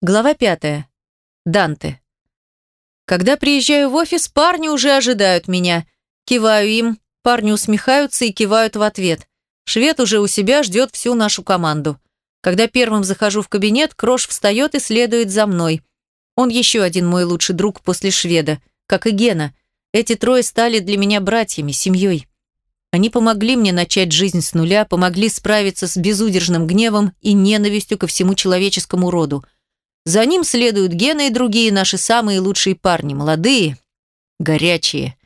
Глава пятая. Данте. Когда приезжаю в офис, парни уже ожидают меня. Киваю им, парни усмехаются и кивают в ответ. Швед уже у себя ждет всю нашу команду. Когда первым захожу в кабинет, Крош встает и следует за мной. Он еще один мой лучший друг после шведа, как и Гена. Эти трое стали для меня братьями, семьей. Они помогли мне начать жизнь с нуля, помогли справиться с безудержным гневом и ненавистью ко всему человеческому роду – за ним следуют Гена и другие наши самые лучшие парни, молодые, горячие.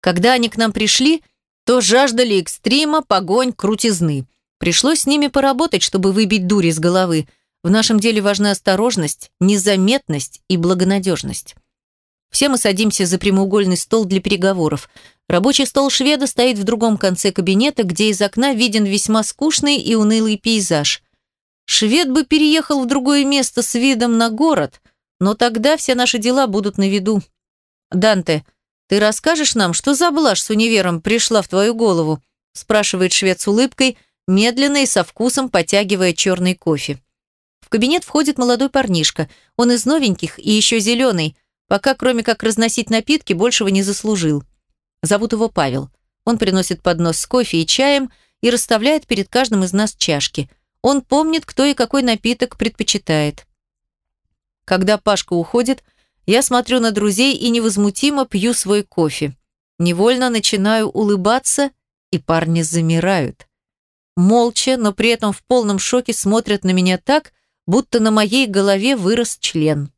Когда они к нам пришли, то жаждали экстрима, погонь, крутизны. Пришлось с ними поработать, чтобы выбить дури из головы. В нашем деле важна осторожность, незаметность и благонадежность. Все мы садимся за прямоугольный стол для переговоров. Рабочий стол шведа стоит в другом конце кабинета, где из окна виден весьма скучный и унылый пейзаж. Швед бы переехал в другое место с видом на город, но тогда все наши дела будут на виду. Данте, ты расскажешь нам, что за блажь с универом пришла в твою голову? спрашивает швед с улыбкой, медленно и со вкусом потягивая черный кофе. В кабинет входит молодой парнишка. Он из новеньких и еще зеленый, пока кроме как разносить напитки большего не заслужил. Зовут его Павел. Он приносит поднос с кофе и чаем и расставляет перед каждым из нас чашки – он помнит, кто и какой напиток предпочитает. Когда Пашка уходит, я смотрю на друзей и невозмутимо пью свой кофе. Невольно начинаю улыбаться, и парни замирают. Молча, но при этом в полном шоке смотрят на меня так, будто на моей голове вырос член.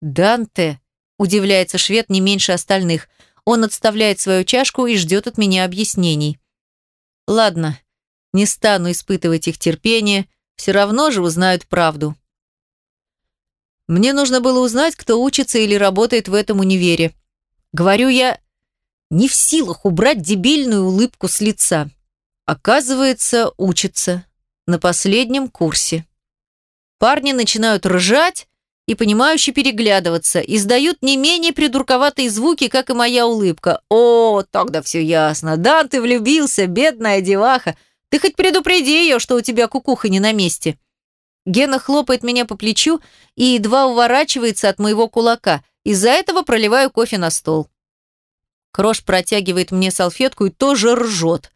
«Данте!» – удивляется швед не меньше остальных. Он отставляет свою чашку и ждет от меня объяснений. «Ладно, не стану испытывать их терпение, все равно же узнают правду. Мне нужно было узнать, кто учится или работает в этом универе. Говорю я, не в силах убрать дебильную улыбку с лица. Оказывается, учится. На последнем курсе. Парни начинают ржать и понимающе переглядываться, издают не менее придурковатые звуки, как и моя улыбка. «О, тогда все ясно. Да, ты влюбился, бедная деваха. Ты хоть предупреди ее, что у тебя кукуха не на месте. Гена хлопает меня по плечу и едва уворачивается от моего кулака. Из-за этого проливаю кофе на стол. Крош протягивает мне салфетку и тоже ржет.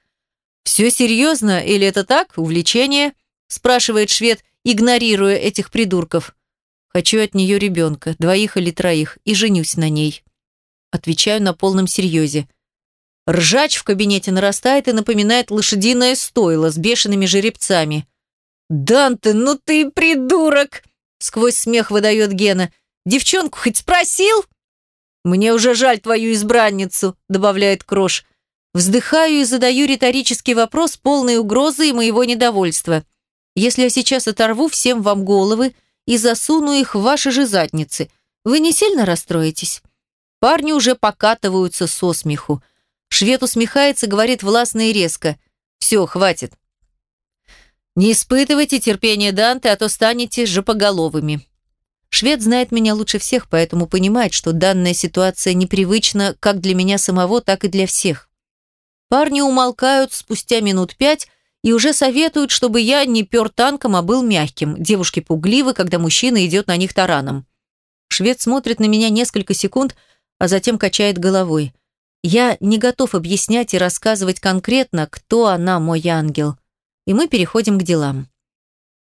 «Все серьезно или это так, увлечение?» спрашивает швед, игнорируя этих придурков. «Хочу от нее ребенка, двоих или троих, и женюсь на ней». Отвечаю на полном серьезе. Ржач в кабинете нарастает и напоминает лошадиное стойло с бешеными жеребцами. «Данте, ну ты придурок!» Сквозь смех выдает Гена. «Девчонку хоть спросил?» «Мне уже жаль твою избранницу», добавляет Крош. Вздыхаю и задаю риторический вопрос, полный угрозы и моего недовольства. «Если я сейчас оторву всем вам головы и засуну их в ваши же задницы, вы не сильно расстроитесь?» Парни уже покатываются со смеху. Швед усмехается, говорит властно и резко. «Все, хватит. Не испытывайте терпения Данте, а то станете жопоголовыми». Швед знает меня лучше всех, поэтому понимает, что данная ситуация непривычна как для меня самого, так и для всех. Парни умолкают спустя минут пять и уже советуют, чтобы я не пер танком, а был мягким. Девушки пугливы, когда мужчина идет на них тараном. Швед смотрит на меня несколько секунд, а затем качает головой. Я не готов объяснять и рассказывать конкретно, кто она, мой ангел. И мы переходим к делам.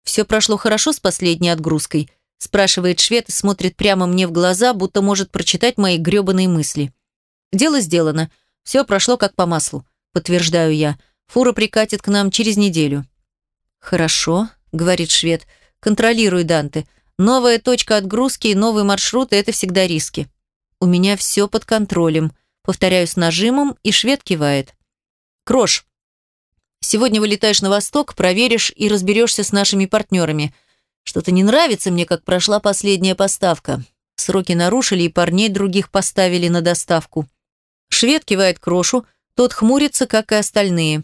«Все прошло хорошо с последней отгрузкой?» спрашивает швед и смотрит прямо мне в глаза, будто может прочитать мои гребаные мысли. «Дело сделано. Все прошло как по маслу», подтверждаю я. «Фура прикатит к нам через неделю». «Хорошо», — говорит швед. «Контролируй, Данте. Новая точка отгрузки и новый маршрут — это всегда риски. У меня все под контролем», Повторяю с нажимом, и швед кивает. Крош, сегодня вылетаешь на восток, проверишь и разберешься с нашими партнерами. Что-то не нравится мне, как прошла последняя поставка. Сроки нарушили, и парней других поставили на доставку. Швед кивает Крошу, тот хмурится, как и остальные.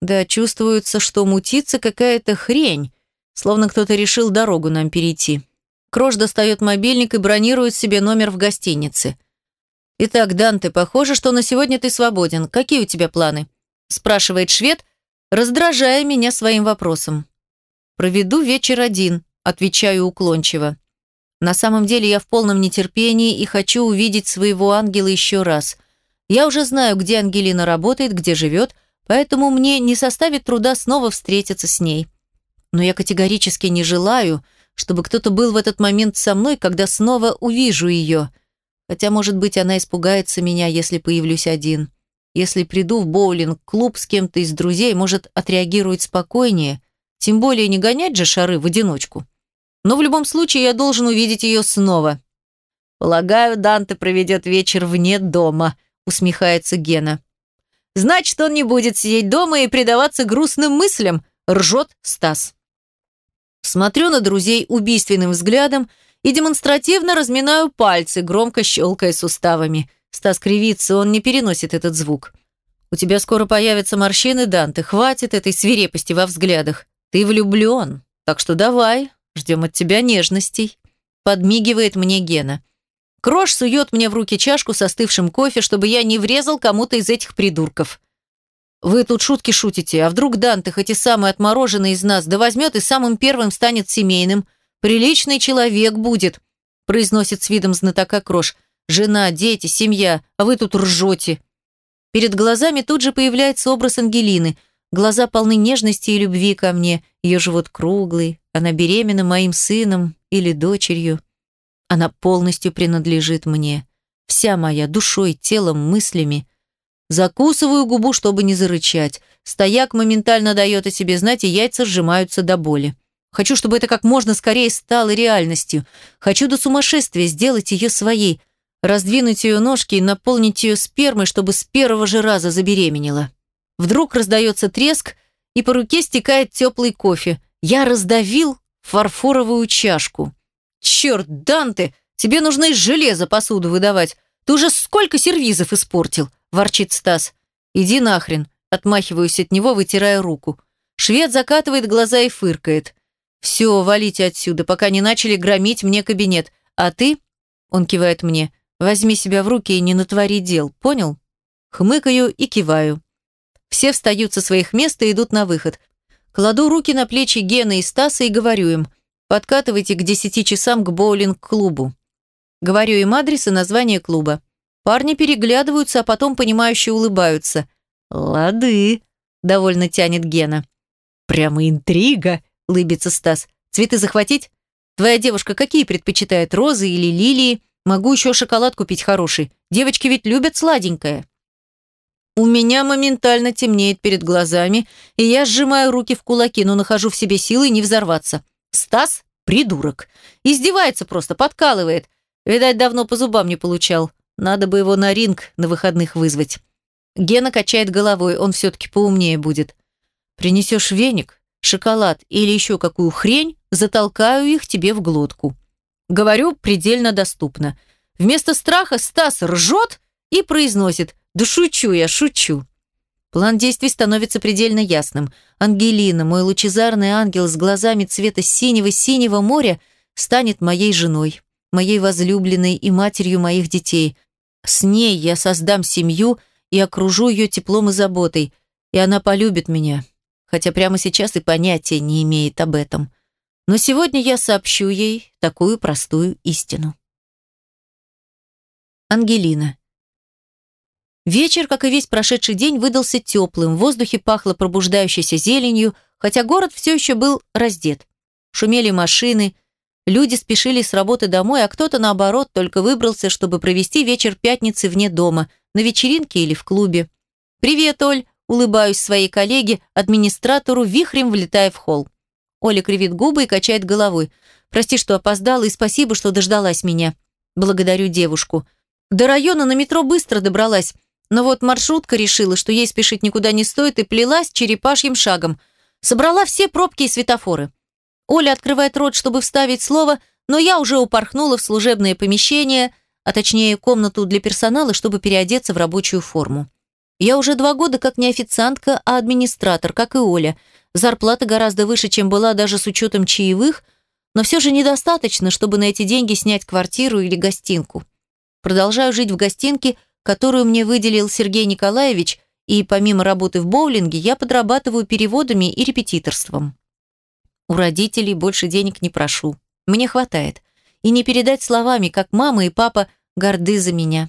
Да, чувствуется, что мутится какая-то хрень, словно кто-то решил дорогу нам перейти. Крош достает мобильник и бронирует себе номер в гостинице. «Итак, Данте, похоже, что на сегодня ты свободен. Какие у тебя планы?» спрашивает швед, раздражая меня своим вопросом. «Проведу вечер один», отвечаю уклончиво. На самом деле я в полном нетерпении и хочу увидеть своего ангела еще раз. Я уже знаю, где Ангелина работает, где живет, поэтому мне не составит труда снова встретиться с ней. Но я категорически не желаю, чтобы кто-то был в этот момент со мной, когда снова увижу ее. Хотя, может быть, она испугается меня, если появлюсь один. Если приду в боулинг-клуб с кем-то из друзей, может, отреагирует спокойнее. Тем более не гонять же шары в одиночку. Но в любом случае я должен увидеть ее снова. «Полагаю, Данте проведет вечер вне дома», — усмехается Гена. «Значит, он не будет сидеть дома и предаваться грустным мыслям», — ржет Стас. Смотрю на друзей убийственным взглядом и демонстративно разминаю пальцы, громко щелкая суставами. Стас кривится, он не переносит этот звук. «У тебя скоро появятся морщины, Данте, хватит этой свирепости во взглядах. Ты влюблен, так что давай, ждем от тебя нежностей», подмигивает мне Гена. Крош сует мне в руки чашку с остывшим кофе, чтобы я не врезал кому-то из этих придурков. «Вы тут шутки шутите, а вдруг Данте, хоть и самый отмороженный из нас, да возьмет и самым первым станет семейным? Приличный человек будет», произносит с видом знатока Крош. «Жена, дети, семья, а вы тут ржете». Перед глазами тут же появляется образ Ангелины. Глаза полны нежности и любви ко мне, ее живот круглый, она беременна моим сыном или дочерью. Она полностью принадлежит мне. Вся моя душой, телом, мыслями. Закусываю губу, чтобы не зарычать. Стояк моментально дает о себе знать, и яйца сжимаются до боли. Хочу, чтобы это как можно скорее стало реальностью. Хочу до сумасшествия сделать ее своей, раздвинуть ее ножки и наполнить ее спермой, чтобы с первого же раза забеременела. Вдруг раздается треск, и по руке стекает теплый кофе. Я раздавил фарфоровую чашку. «Черт, Данте, тебе нужно из железа посуду выдавать. Ты уже сколько сервизов испортил?» ворчит Стас. «Иди нахрен», отмахиваюсь от него, вытирая руку. Швед закатывает глаза и фыркает. «Все, валите отсюда, пока не начали громить мне кабинет. А ты?» Он кивает мне. «Возьми себя в руки и не натвори дел, понял?» Хмыкаю и киваю. Все встают со своих мест и идут на выход. Кладу руки на плечи Гены и Стаса и говорю им, подкатывайте к десяти часам к боулинг-клубу. Говорю им адрес и название клуба. Парни переглядываются, а потом понимающе улыбаются. «Лады», — довольно тянет Гена. «Прямо интрига», — улыбится Стас. «Цветы захватить? Твоя девушка какие предпочитает, розы или лилии? Могу еще шоколад купить хороший. Девочки ведь любят сладенькое». У меня моментально темнеет перед глазами, и я сжимаю руки в кулаки, но нахожу в себе силы не взорваться. Стас – придурок. Издевается просто, подкалывает. Видать, давно по зубам не получал. Надо бы его на ринг на выходных вызвать. Гена качает головой, он все-таки поумнее будет. Принесешь веник, шоколад или еще какую хрень, затолкаю их тебе в глотку. Говорю предельно доступно. Вместо страха Стас ржет и произносит «Да шучу я, шучу». План действий становится предельно ясным. Ангелина, мой лучезарный ангел с глазами цвета синего-синего моря, станет моей женой моей возлюбленной и матерью моих детей. С ней я создам семью и окружу ее теплом и заботой, и она полюбит меня, хотя прямо сейчас и понятия не имеет об этом. Но сегодня я сообщу ей такую простую истину. Ангелина. Вечер, как и весь прошедший день, выдался теплым, в воздухе пахло пробуждающейся зеленью, хотя город все еще был раздет. Шумели машины, Люди спешили с работы домой, а кто-то, наоборот, только выбрался, чтобы провести вечер пятницы вне дома, на вечеринке или в клубе. «Привет, Оль!» – улыбаюсь своей коллеге, администратору, вихрем влетая в холл. Оля кривит губы и качает головой. «Прости, что опоздала, и спасибо, что дождалась меня». Благодарю девушку. До района на метро быстро добралась, но вот маршрутка решила, что ей спешить никуда не стоит, и плелась черепашьим шагом. Собрала все пробки и светофоры. Оля открывает рот, чтобы вставить слово, но я уже упорхнула в служебное помещение, а точнее комнату для персонала, чтобы переодеться в рабочую форму. Я уже два года как не официантка, а администратор, как и Оля. Зарплата гораздо выше, чем была даже с учетом чаевых, но все же недостаточно, чтобы на эти деньги снять квартиру или гостинку. Продолжаю жить в гостинке, которую мне выделил Сергей Николаевич, и помимо работы в боулинге я подрабатываю переводами и репетиторством. У родителей больше денег не прошу. Мне хватает. и не передать словами, как мама и папа горды за меня.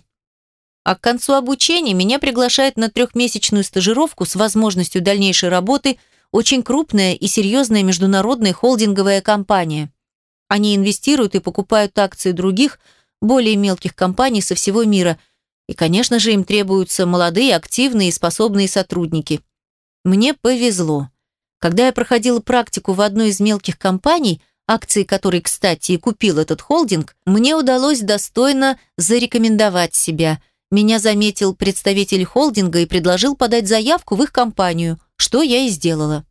А к концу обучения меня приглашает на трехмесячную стажировку с возможностью дальнейшей работы очень крупная и серьезная международная холдинговая компания. Они инвестируют и покупают акции других, более мелких компаний со всего мира. И, конечно же, им требуются молодые, активные и способные сотрудники. Мне повезло. Когда я проходила практику в одной из мелких компаний, акции которой, кстати, и купил этот холдинг, мне удалось достойно зарекомендовать себя. Меня заметил представитель холдинга и предложил подать заявку в их компанию, что я и сделала.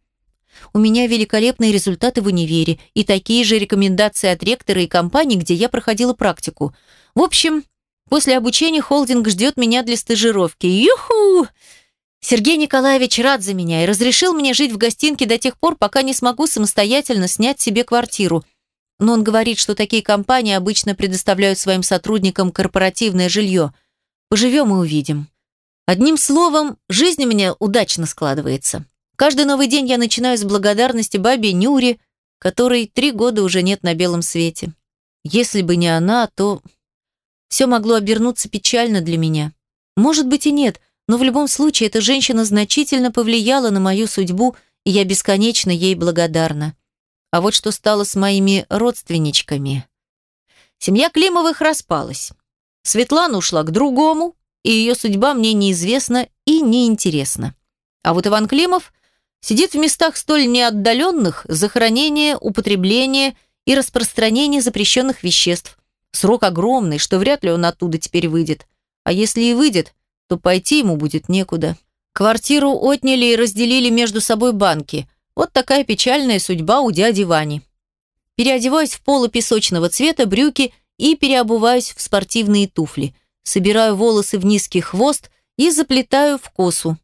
У меня великолепные результаты в универе и такие же рекомендации от ректора и компании, где я проходила практику. В общем, после обучения холдинг ждет меня для стажировки. Юху! Сергей Николаевич рад за меня и разрешил мне жить в гостинке до тех пор, пока не смогу самостоятельно снять себе квартиру. Но он говорит, что такие компании обычно предоставляют своим сотрудникам корпоративное жилье. Поживем и увидим. Одним словом, жизнь у меня удачно складывается. Каждый новый день я начинаю с благодарности бабе Нюре, которой три года уже нет на белом свете. Если бы не она, то все могло обернуться печально для меня. Может быть и нет – но в любом случае эта женщина значительно повлияла на мою судьбу, и я бесконечно ей благодарна. А вот что стало с моими родственничками. Семья Климовых распалась. Светлана ушла к другому, и ее судьба мне неизвестна и неинтересна. А вот Иван Климов сидит в местах столь неотдаленных за хранение, употребление и распространение запрещенных веществ. Срок огромный, что вряд ли он оттуда теперь выйдет. А если и выйдет, то пойти ему будет некуда. Квартиру отняли и разделили между собой банки. Вот такая печальная судьба у дяди Вани. Переодеваюсь в поло песочного цвета брюки и переобуваюсь в спортивные туфли. Собираю волосы в низкий хвост и заплетаю в косу.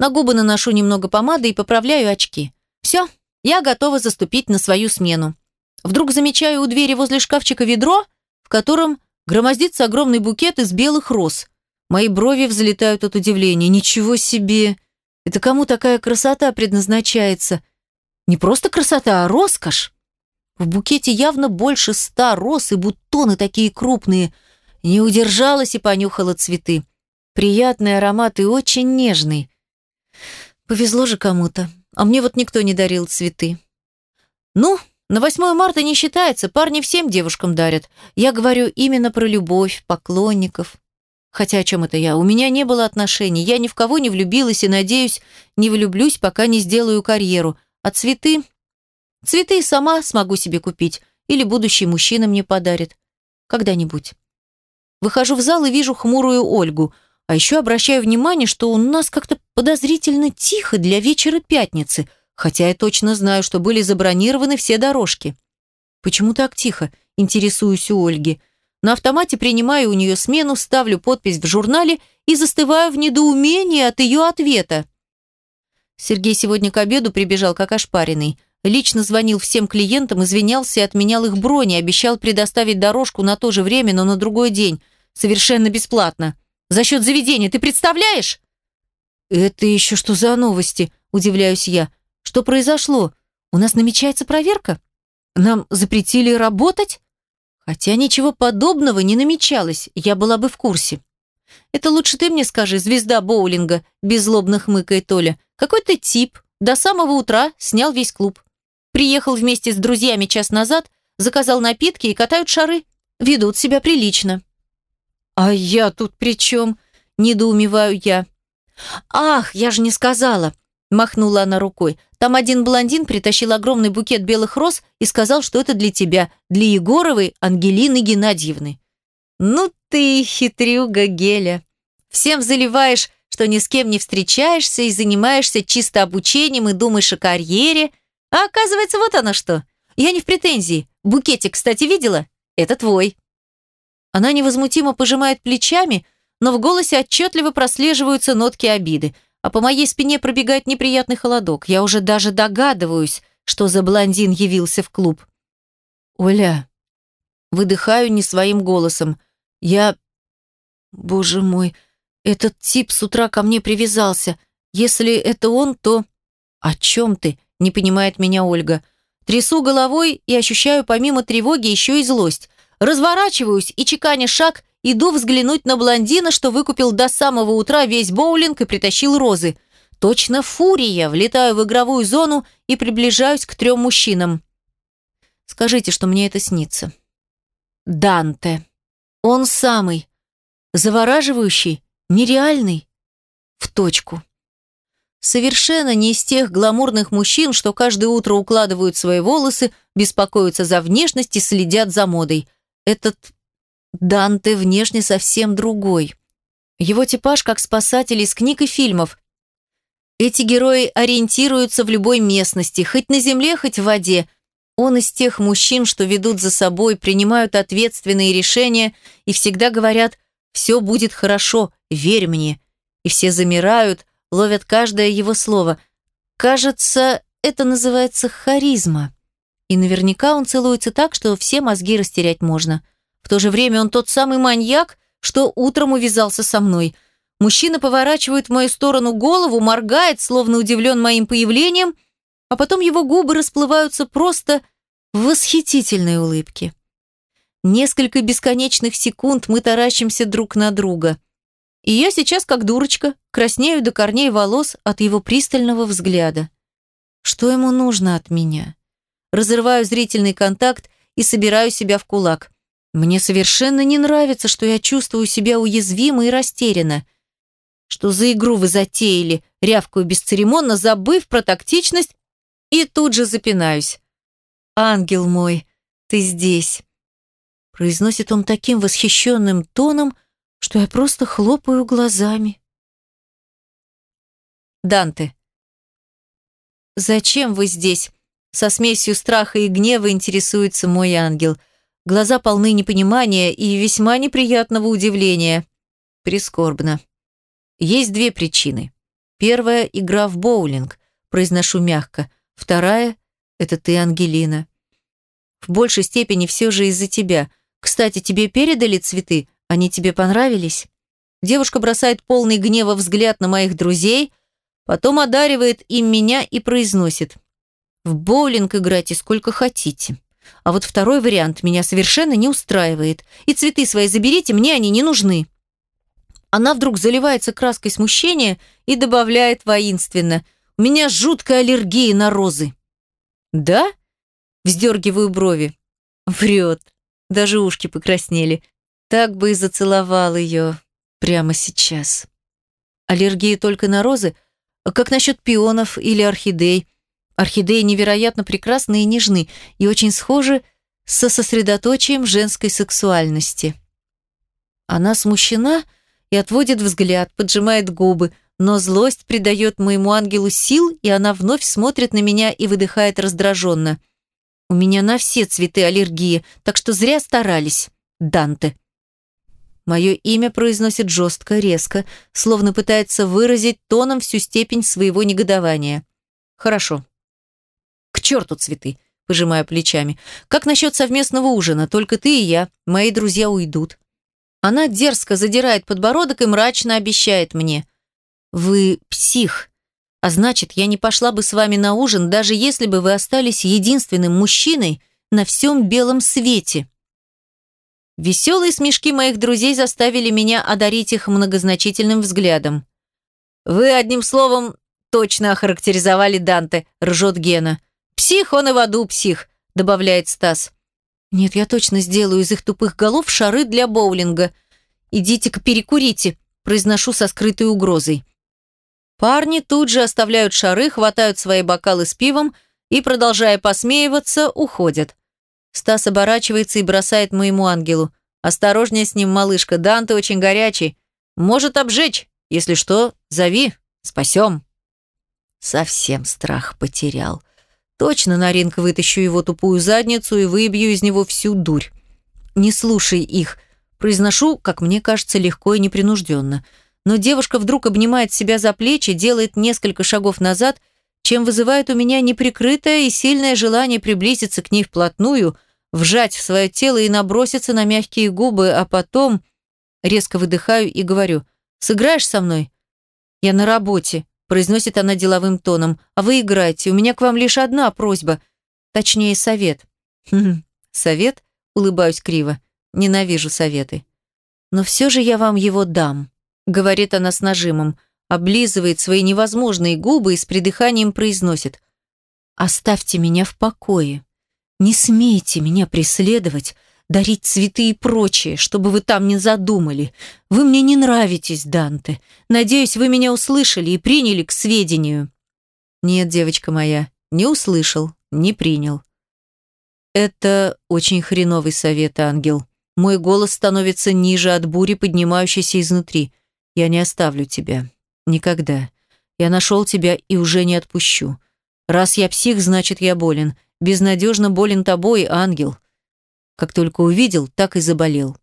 На губы наношу немного помады и поправляю очки. Все, я готова заступить на свою смену. Вдруг замечаю у двери возле шкафчика ведро, в котором громоздится огромный букет из белых роз. Мои брови взлетают от удивления. Ничего себе! Это кому такая красота предназначается? Не просто красота, а роскошь. В букете явно больше ста роз и бутоны такие крупные. Не удержалась и понюхала цветы. Приятный аромат и очень нежный. Повезло же кому-то. А мне вот никто не дарил цветы. Ну, на 8 марта не считается, парни всем девушкам дарят. Я говорю именно про любовь, поклонников. Хотя о чем это я? У меня не было отношений, я ни в кого не влюбилась и, надеюсь, не влюблюсь, пока не сделаю карьеру. А цветы? Цветы сама смогу себе купить. Или будущий мужчина мне подарит. Когда-нибудь. Выхожу в зал и вижу хмурую Ольгу. А еще обращаю внимание, что у нас как-то подозрительно тихо для вечера пятницы, хотя я точно знаю, что были забронированы все дорожки. Почему так тихо? Интересуюсь у Ольги. На автомате принимаю у нее смену, ставлю подпись в журнале и застываю в недоумении от ее ответа. Сергей сегодня к обеду прибежал как ошпаренный. Лично звонил всем клиентам, извинялся и отменял их брони, обещал предоставить дорожку на то же время, но на другой день. Совершенно бесплатно. За счет заведения, ты представляешь? «Это еще что за новости?» – удивляюсь я. «Что произошло? У нас намечается проверка? Нам запретили работать?» Хотя ничего подобного не намечалось, я была бы в курсе. «Это лучше ты мне скажи, звезда боулинга», – беззлобно хмыкает Толя. «Какой-то тип до самого утра снял весь клуб. Приехал вместе с друзьями час назад, заказал напитки и катают шары. Ведут себя прилично». «А я тут при чем?» – недоумеваю я. «Ах, я же не сказала!» – махнула она рукой. Там один блондин притащил огромный букет белых роз и сказал, что это для тебя, для Егоровой Ангелины Геннадьевны. Ну ты хитрюга, Геля. Всем заливаешь, что ни с кем не встречаешься и занимаешься чисто обучением и думаешь о карьере. А оказывается, вот оно что. Я не в претензии. Букетик, кстати, видела? Это твой. Она невозмутимо пожимает плечами, но в голосе отчетливо прослеживаются нотки обиды – а по моей спине пробегает неприятный холодок. Я уже даже догадываюсь, что за блондин явился в клуб. «Оля...» Выдыхаю не своим голосом. «Я... Боже мой, этот тип с утра ко мне привязался. Если это он, то...» «О чем ты?» — не понимает меня Ольга. Трясу головой и ощущаю помимо тревоги еще и злость. разворачиваюсь и, чеканя шаг, иду взглянуть на блондина, что выкупил до самого утра весь боулинг и притащил розы. Точно фурия, влетаю в игровую зону и приближаюсь к трем мужчинам. Скажите, что мне это снится. Данте. Он самый. Завораживающий, нереальный. В точку. Совершенно не из тех гламурных мужчин, что каждое утро укладывают свои волосы, беспокоятся за внешность и следят за модой. Этот Данте внешне совсем другой. Его типаж как спасатель из книг и фильмов. Эти герои ориентируются в любой местности, хоть на земле, хоть в воде. Он из тех мужчин, что ведут за собой, принимают ответственные решения и всегда говорят «все будет хорошо, верь мне». И все замирают, ловят каждое его слово. Кажется, это называется харизма. И наверняка он целуется так, что все мозги растерять можно. В то же время он тот самый маньяк, что утром увязался со мной. Мужчина поворачивает в мою сторону голову, моргает, словно удивлен моим появлением, а потом его губы расплываются просто в восхитительной улыбке. Несколько бесконечных секунд мы таращимся друг на друга. И я сейчас, как дурочка, краснею до корней волос от его пристального взгляда. Что ему нужно от меня? Разрываю зрительный контакт и собираю себя в кулак. Мне совершенно не нравится, что я чувствую себя уязвимо и растерянно. Что за игру вы затеяли? Рявкаю бесцеремонно, забыв про тактичность, и тут же запинаюсь. «Ангел мой, ты здесь!» Произносит он таким восхищенным тоном, что я просто хлопаю глазами. Данте. «Зачем вы здесь?» Со смесью страха и гнева интересуется мой ангел. Глаза полны непонимания и весьма неприятного удивления. Прискорбно. Есть две причины. Первая – игра в боулинг. Произношу мягко. Вторая – это ты, Ангелина. В большей степени все же из-за тебя. Кстати, тебе передали цветы? Они тебе понравились?» Девушка бросает полный гнева взгляд на моих друзей, потом одаривает им меня и произносит. «В боулинг играйте сколько хотите. А вот второй вариант меня совершенно не устраивает. И цветы свои заберите, мне они не нужны». Она вдруг заливается краской смущения и добавляет воинственно. «У меня жуткая аллергия на розы». «Да?» Вздергиваю брови. Врет. Даже ушки покраснели. Так бы и зацеловал ее прямо сейчас. Аллергия только на розы? Как насчет пионов или орхидей? Орхидеи невероятно прекрасны и нежны, и очень схожи со сосредоточием женской сексуальности. Она смущена и отводит взгляд, поджимает губы, но злость придает моему ангелу сил, и она вновь смотрит на меня и выдыхает раздраженно. «У меня на все цветы аллергия, так что зря старались, Данте». Мое имя произносит жестко, резко, словно пытается выразить тоном всю степень своего негодования. Хорошо. К черту цветы, пожимая плечами. Как насчет совместного ужина? Только ты и я. Мои друзья уйдут. Она дерзко задирает подбородок и мрачно обещает мне. Вы псих. А значит, я не пошла бы с вами на ужин, даже если бы вы остались единственным мужчиной на всем белом свете. Веселые смешки моих друзей заставили меня одарить их многозначительным взглядом. «Вы, одним словом, точно охарактеризовали Данте», – ржет Гена. «Псих, он и в аду псих», – добавляет Стас. «Нет, я точно сделаю из их тупых голов шары для боулинга. Идите-ка перекурите», – произношу со скрытой угрозой. Парни тут же оставляют шары, хватают свои бокалы с пивом и, продолжая посмеиваться, уходят. Стас оборачивается и бросает моему ангелу. «Осторожнее с ним, малышка, Данте очень горячий. Может обжечь. Если что, зови. Спасем». Совсем страх потерял. Точно на ринг вытащу его тупую задницу и выбью из него всю дурь. Не слушай их. Произношу, как мне кажется, легко и непринужденно. Но девушка вдруг обнимает себя за плечи, делает несколько шагов назад, чем вызывает у меня неприкрытое и сильное желание приблизиться к ней вплотную, вжать в свое тело и наброситься на мягкие губы, а потом резко выдыхаю и говорю «Сыграешь со мной?» «Я на работе», – произносит она деловым тоном. «А вы играете. У меня к вам лишь одна просьба. Точнее, совет». «Хм, совет?» – улыбаюсь криво. Ненавижу советы. Но все же я вам его дам, говорит она с нажимом, облизывает свои невозможные губы и с придыханием произносит. Оставьте меня в покое. Не смейте меня преследовать, дарить цветы и прочее, чтобы вы там не задумали. Вы мне не нравитесь, Данте. Надеюсь, вы меня услышали и приняли к сведению. Нет, девочка моя, не услышал, не принял. Это очень хреновый совет, ангел. Мой голос становится ниже от бури, поднимающейся изнутри. Я не оставлю тебя. Никогда. Я нашел тебя и уже не отпущу. Раз я псих, значит, я болен. Безнадежно болен тобой, ангел. Как только увидел, так и заболел.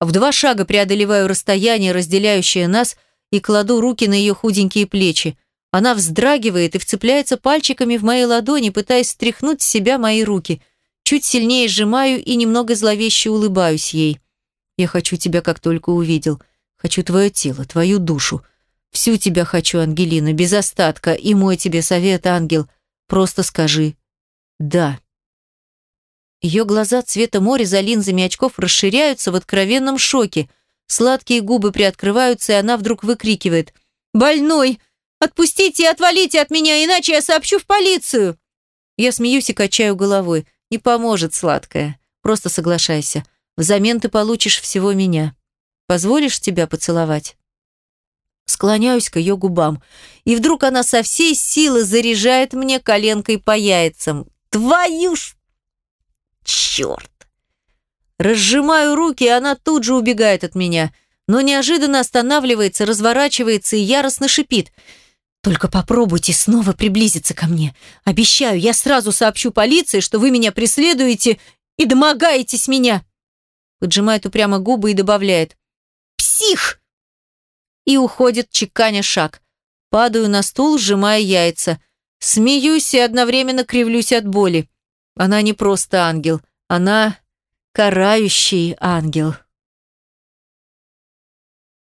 В два шага преодолеваю расстояние, разделяющее нас, и кладу руки на ее худенькие плечи. Она вздрагивает и вцепляется пальчиками в мои ладони, пытаясь стряхнуть с себя мои руки. Чуть сильнее сжимаю и немного зловеще улыбаюсь ей. Я хочу тебя, как только увидел. Хочу твое тело, твою душу. Всю тебя хочу, Ангелина, без остатка. И мой тебе совет, ангел. Просто скажи «да». Ее глаза цвета моря за линзами очков расширяются в откровенном шоке. Сладкие губы приоткрываются, и она вдруг выкрикивает «Больной! Отпустите и отвалите от меня, иначе я сообщу в полицию!» Я смеюсь и качаю головой. Не поможет, сладкая. Просто соглашайся. Взамен ты получишь всего меня. Позволишь тебя поцеловать? Склоняюсь к ее губам. И вдруг она со всей силы заряжает мне коленкой по яйцам. Твою ж... Черт! Разжимаю руки, и она тут же убегает от меня. Но неожиданно останавливается, разворачивается и яростно шипит – только попробуйте снова приблизиться ко мне. Обещаю, я сразу сообщу полиции, что вы меня преследуете и домогаетесь меня. Поджимает упрямо губы и добавляет. Псих! И уходит, чеканя шаг. Падаю на стул, сжимая яйца. Смеюсь и одновременно кривлюсь от боли. Она не просто ангел. Она карающий ангел.